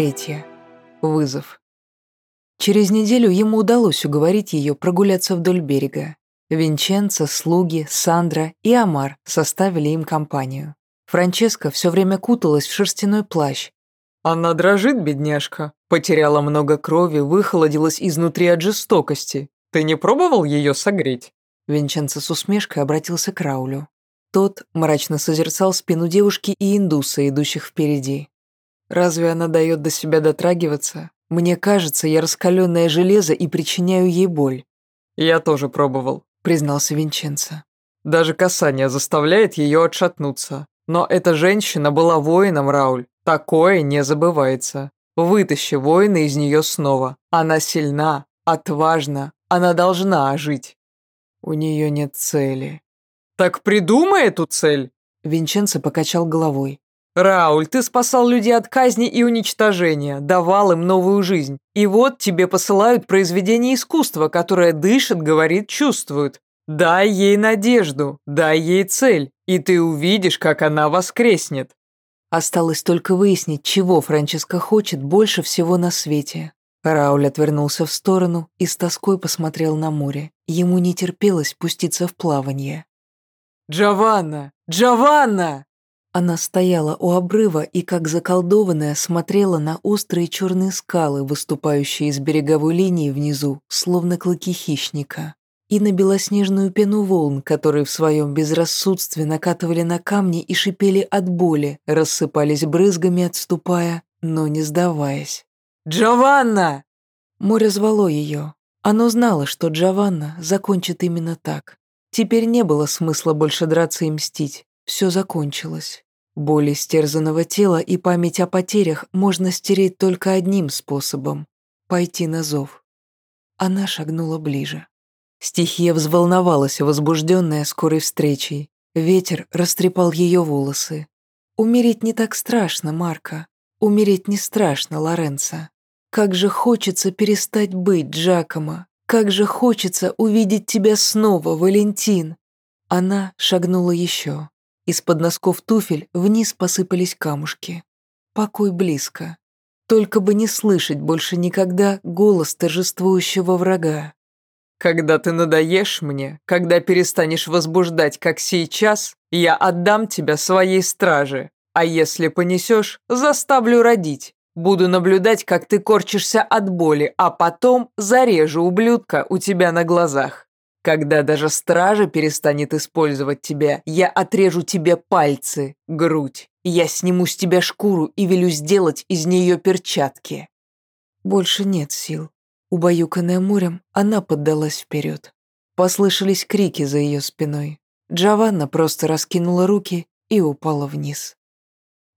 Третье. Вызов. Через неделю ему удалось уговорить ее прогуляться вдоль берега. Винченцо, слуги, Сандра и Амар составили им компанию. Франческа все время куталась в шерстяной плащ. «Она дрожит, бедняжка. Потеряла много крови, выхолодилась изнутри от жестокости. Ты не пробовал ее согреть?» Винченцо с усмешкой обратился к Раулю. Тот мрачно созерцал спину девушки и индуса, идущих впереди. «Разве она дает до себя дотрагиваться? Мне кажется, я раскаленное железо и причиняю ей боль». «Я тоже пробовал», — признался Винченцо. «Даже касание заставляет ее отшатнуться. Но эта женщина была воином, Рауль. Такое не забывается. Вытащи воина из нее снова. Она сильна, отважна, она должна ожить». «У нее нет цели». «Так придумай эту цель!» Винченцо покачал головой. «Рауль, ты спасал людей от казни и уничтожения, давал им новую жизнь. И вот тебе посылают произведение искусства, которое дышит, говорит, чувствует. Дай ей надежду, дай ей цель, и ты увидишь, как она воскреснет». Осталось только выяснить, чего Франческа хочет больше всего на свете. Рауль отвернулся в сторону и с тоской посмотрел на море. Ему не терпелось пуститься в плавание. «Джованна! Джованна!» Она стояла у обрыва и, как заколдованная, смотрела на острые черные скалы, выступающие из береговой линии внизу, словно клыки хищника, и на белоснежную пену волн, которые в своем безрассудстве накатывали на камни и шипели от боли, рассыпались брызгами, отступая, но не сдаваясь. «Джованна!» Море звало ее. Оно знало, что Джованна закончит именно так. Теперь не было смысла больше драться и мстить. Все закончилось. Боль истерзанного тела и память о потерях можно стереть только одним способом — пойти на зов. Она шагнула ближе. Стихия взволновалась, возбужденная скорой встречей. Ветер растрепал ее волосы. Умереть не так страшно, Марка. Умереть не страшно, Лоренцо. Как же хочется перестать быть, Джакомо. Как же хочется увидеть тебя снова, Валентин. Она шагнула еще. Из-под носков туфель вниз посыпались камушки. Покой близко. Только бы не слышать больше никогда голос торжествующего врага. «Когда ты надоешь мне, когда перестанешь возбуждать, как сейчас, я отдам тебя своей страже, а если понесешь, заставлю родить. Буду наблюдать, как ты корчишься от боли, а потом зарежу ублюдка у тебя на глазах. Когда даже стража перестанет использовать тебя, я отрежу тебе пальцы, грудь. Я сниму с тебя шкуру и велю сделать из нее перчатки. Больше нет сил. Убаюканная морем, она поддалась вперед. Послышались крики за ее спиной. Джованна просто раскинула руки и упала вниз.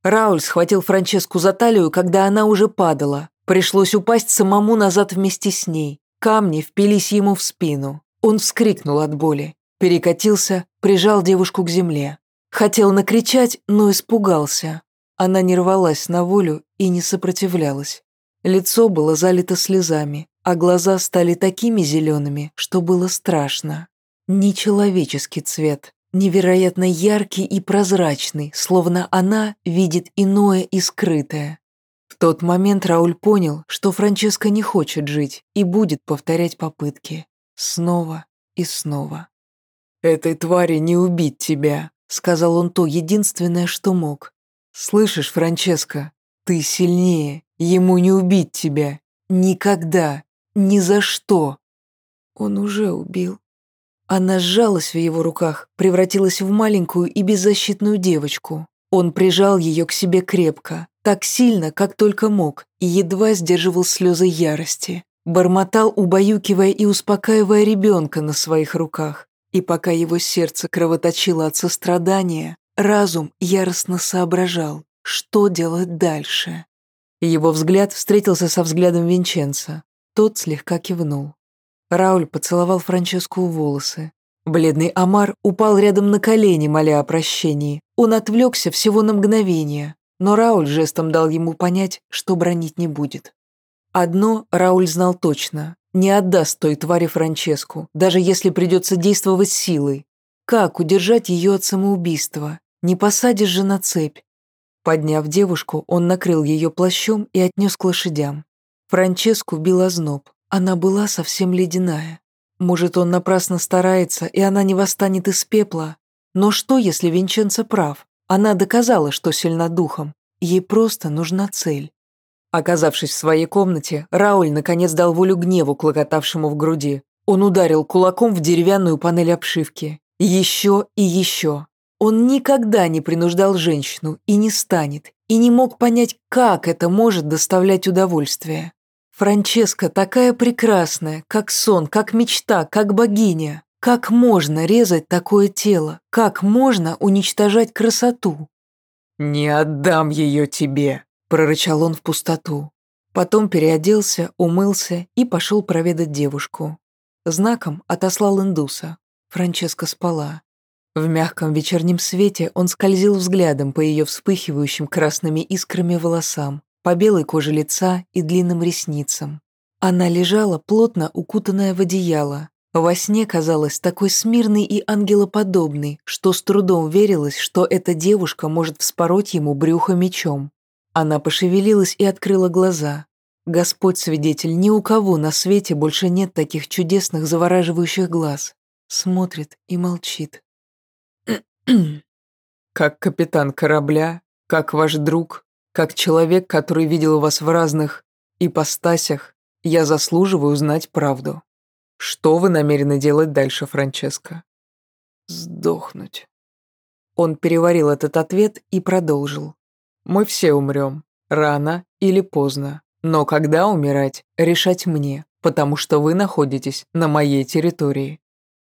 Рауль схватил Франческу за талию, когда она уже падала. Пришлось упасть самому назад вместе с ней. Камни впились ему в спину. Он вскрикнул от боли, перекатился, прижал девушку к земле. Хотел накричать, но испугался. Она не рвалась на волю и не сопротивлялась. Лицо было залито слезами, а глаза стали такими зелеными, что было страшно. Нечеловеческий цвет, невероятно яркий и прозрачный, словно она видит иное и скрытое. В тот момент Рауль понял, что Франческа не хочет жить и будет повторять попытки. Снова и снова. «Этой твари не убить тебя», — сказал он то единственное, что мог. «Слышишь, Франческо, ты сильнее, ему не убить тебя. Никогда, ни за что». Он уже убил. Она сжалась в его руках, превратилась в маленькую и беззащитную девочку. Он прижал ее к себе крепко, так сильно, как только мог, и едва сдерживал слезы ярости. Бормотал, убаюкивая и успокаивая ребенка на своих руках. И пока его сердце кровоточило от сострадания, разум яростно соображал, что делать дальше. Его взгляд встретился со взглядом Винченца. Тот слегка кивнул. Рауль поцеловал Франческу в волосы. Бледный Амар упал рядом на колени, моля о прощении. Он отвлекся всего на мгновение, но Рауль жестом дал ему понять, что бронить не будет. Одно Рауль знал точно. Не отдаст той твари Франческу, даже если придется действовать силой. Как удержать ее от самоубийства? Не посадишь же на цепь. Подняв девушку, он накрыл ее плащом и отнес к лошадям. Франческу бил озноб. Она была совсем ледяная. Может, он напрасно старается, и она не восстанет из пепла. Но что, если Винченцо прав? Она доказала, что сильна духом. Ей просто нужна цель. Оказавшись в своей комнате, Рауль наконец дал волю гневу, клокотавшему в груди. Он ударил кулаком в деревянную панель обшивки. Еще и еще. Он никогда не принуждал женщину и не станет, и не мог понять, как это может доставлять удовольствие. Франческа такая прекрасная, как сон, как мечта, как богиня. Как можно резать такое тело? Как можно уничтожать красоту? «Не отдам ее тебе», – прорычал он в пустоту. Потом переоделся, умылся и пошел проведать девушку. Знаком отослал индуса. Франческа спала. В мягком вечернем свете он скользил взглядом по ее вспыхивающим красными искрами волосам, по белой коже лица и длинным ресницам. Она лежала, плотно укутанная в одеяло. Во сне казалась такой смирной и ангелоподобной, что с трудом верилось, что эта девушка может вспороть ему брюхо мечом. Она пошевелилась и открыла глаза. Господь свидетель, ни у кого на свете больше нет таких чудесных завораживающих глаз. Смотрит и молчит. Как капитан корабля, как ваш друг, как человек, который видел вас в разных ипостасях, я заслуживаю знать правду. Что вы намерены делать дальше, Франческо? Сдохнуть. Он переварил этот ответ и продолжил. Мы все умрем, рано или поздно. Но когда умирать, решать мне, потому что вы находитесь на моей территории.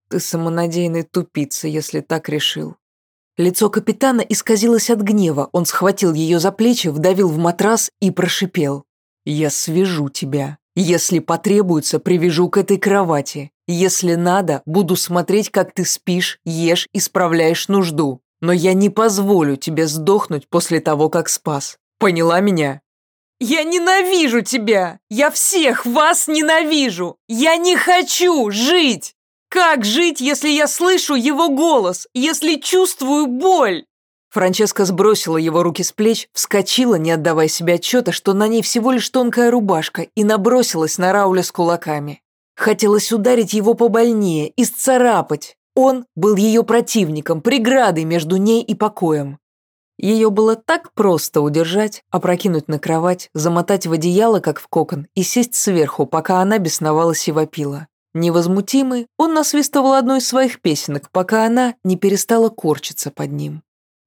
Ты самонадеянный тупица, если так решил. Лицо капитана исказилось от гнева. Он схватил ее за плечи, вдавил в матрас и прошипел. «Я свяжу тебя. Если потребуется, привяжу к этой кровати. Если надо, буду смотреть, как ты спишь, ешь и справляешь нужду. Но я не позволю тебе сдохнуть после того, как спас. Поняла меня?» «Я ненавижу тебя! Я всех вас ненавижу! Я не хочу жить!» Как жить, если я слышу его голос, если чувствую боль? Франческа сбросила его руки с плеч, вскочила, не отдавая себе отчета, что на ней всего лишь тонкая рубашка, и набросилась на Рауля с кулаками. Хотелось ударить его побольнее, исцарапать. Он был ее противником, преградой между ней и покоем. Ее было так просто удержать, опрокинуть на кровать, замотать в одеяло, как в кокон, и сесть сверху, пока она бесновалась и вопила. Невозмутимый, он насвистывал одну из своих песенок, пока она не перестала корчиться под ним.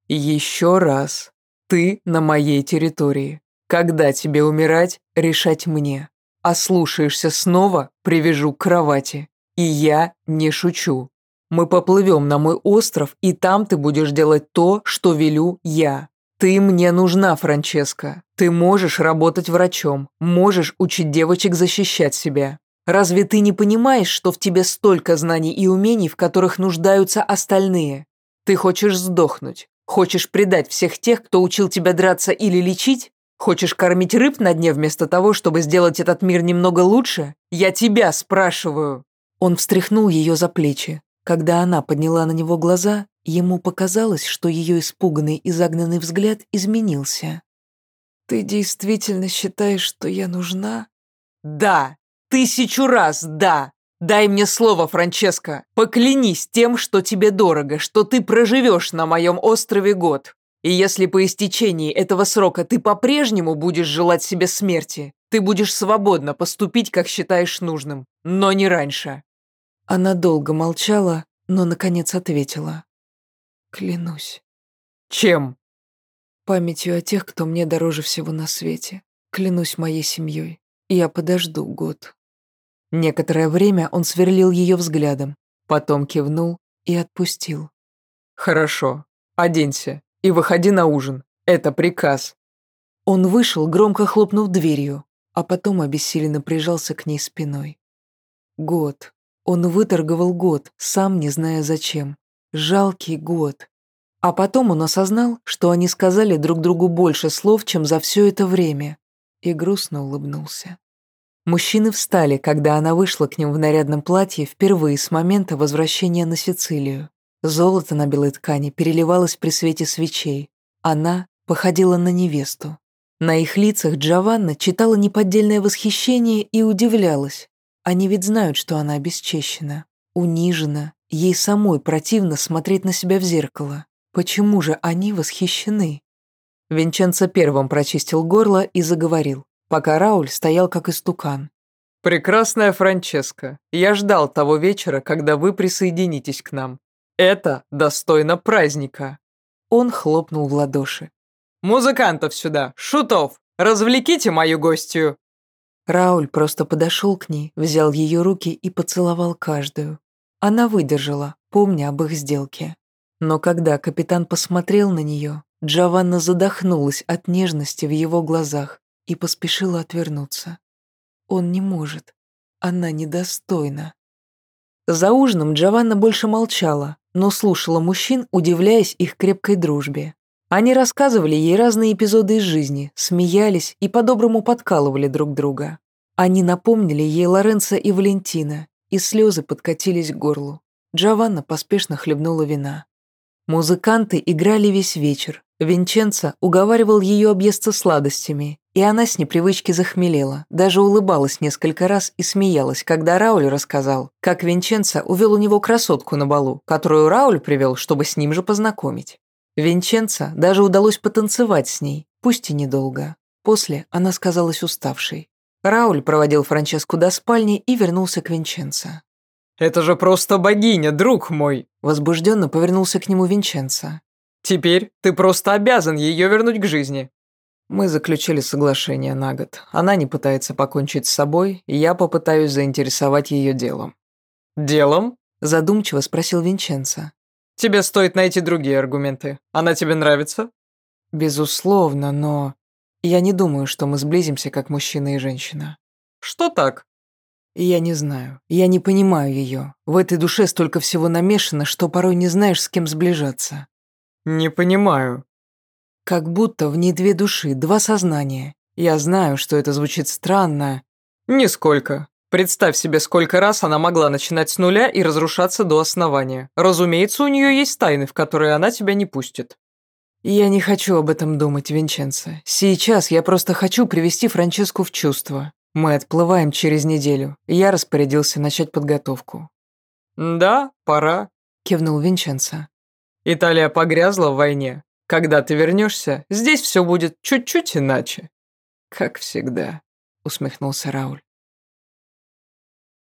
«Еще раз. Ты на моей территории. Когда тебе умирать, решать мне. Ослушаешься снова, привяжу к кровати. И я не шучу. Мы поплывем на мой остров, и там ты будешь делать то, что велю я. Ты мне нужна, Франческа. Ты можешь работать врачом, можешь учить девочек защищать себя. Разве ты не понимаешь, что в тебе столько знаний и умений, в которых нуждаются остальные? Ты хочешь сдохнуть, хочешь предать всех тех, кто учил тебя драться или лечить? Хочешь кормить рыб на дне вместо того, чтобы сделать этот мир немного лучше? Я тебя спрашиваю!» Он встряхнул ее за плечи. Когда она подняла на него глаза, ему показалось, что ее испуганный и загнанный взгляд изменился. «Ты действительно считаешь, что я нужна?» «Да!» Тысячу раз да. Дай мне слово, Франческо. Поклянись тем, что тебе дорого, что ты проживешь на моем острове год. И если по истечении этого срока ты по-прежнему будешь желать себе смерти, ты будешь свободно поступить, как считаешь нужным, но не раньше». Она долго молчала, но, наконец, ответила. «Клянусь». «Чем?» «Памятью о тех, кто мне дороже всего на свете. Клянусь моей семьей. Я подожду год». Некоторое время он сверлил ее взглядом, потом кивнул и отпустил. «Хорошо, оденься и выходи на ужин. Это приказ». Он вышел, громко хлопнув дверью, а потом обессиленно прижался к ней спиной. Год. Он выторговал год, сам не зная зачем. Жалкий год. А потом он осознал, что они сказали друг другу больше слов, чем за все это время, и грустно улыбнулся. Мужчины встали, когда она вышла к ним в нарядном платье впервые с момента возвращения на Сицилию. Золото на белой ткани переливалось при свете свечей. Она походила на невесту. На их лицах Джованна читала неподдельное восхищение и удивлялась. Они ведь знают, что она обесчещена, унижена, ей самой противно смотреть на себя в зеркало. Почему же они восхищены? Винченцо первым прочистил горло и заговорил, пока Рауль стоял как истукан. «Прекрасная Франческа, я ждал того вечера, когда вы присоединитесь к нам. Это достойно праздника». Он хлопнул в ладоши. «Музыкантов сюда! Шутов! Развлеките мою гостью!» Рауль просто подошел к ней, взял ее руки и поцеловал каждую. Она выдержала, помня об их сделке. Но когда капитан посмотрел на нее, Джованна задохнулась от нежности в его глазах и поспешила отвернуться. Он не может. Она недостойна. За ужином Джованна больше молчала, но слушала мужчин, удивляясь их крепкой дружбе. Они рассказывали ей разные эпизоды из жизни, смеялись и по-доброму подкалывали друг друга. Они напомнили ей Лоренцо и Валентина, и слезы подкатились к горлу. Джованна поспешно хлебнула вина. Музыканты играли весь вечер. Винченцо уговаривал ее объесться сладостями, и она с непривычки захмелела, даже улыбалась несколько раз и смеялась, когда Рауль рассказал, как Винченцо увел у него красотку на балу, которую Рауль привел, чтобы с ним же познакомить. Винченцо даже удалось потанцевать с ней, пусть и недолго. После она сказалась уставшей. Рауль проводил Франческу до спальни и вернулся к Винченцо. «Это же просто богиня, друг мой!» Возбужденно повернулся к нему Винченцо. «Теперь ты просто обязан ее вернуть к жизни». Мы заключили соглашение на год. Она не пытается покончить с собой, и я попытаюсь заинтересовать ее делом. «Делом?» Задумчиво спросил Винченцо. Тебе стоит найти другие аргументы. Она тебе нравится? Безусловно, но я не думаю, что мы сблизимся как мужчина и женщина. Что так? Я не знаю. Я не понимаю ее. В этой душе столько всего намешано, что порой не знаешь, с кем сближаться. Не понимаю. Как будто в ней две души, два сознания. Я знаю, что это звучит странно. Нисколько. Представь себе, сколько раз она могла начинать с нуля и разрушаться до основания. Разумеется, у нее есть тайны, в которые она тебя не пустит. Я не хочу об этом думать, Винченцо. Сейчас я просто хочу привести Франческу в чувство. Мы отплываем через неделю. Я распорядился начать подготовку. Да, пора, кивнул Винченцо. Италия погрязла в войне. Когда ты вернешься, здесь все будет чуть-чуть иначе. Как всегда, усмехнулся Рауль.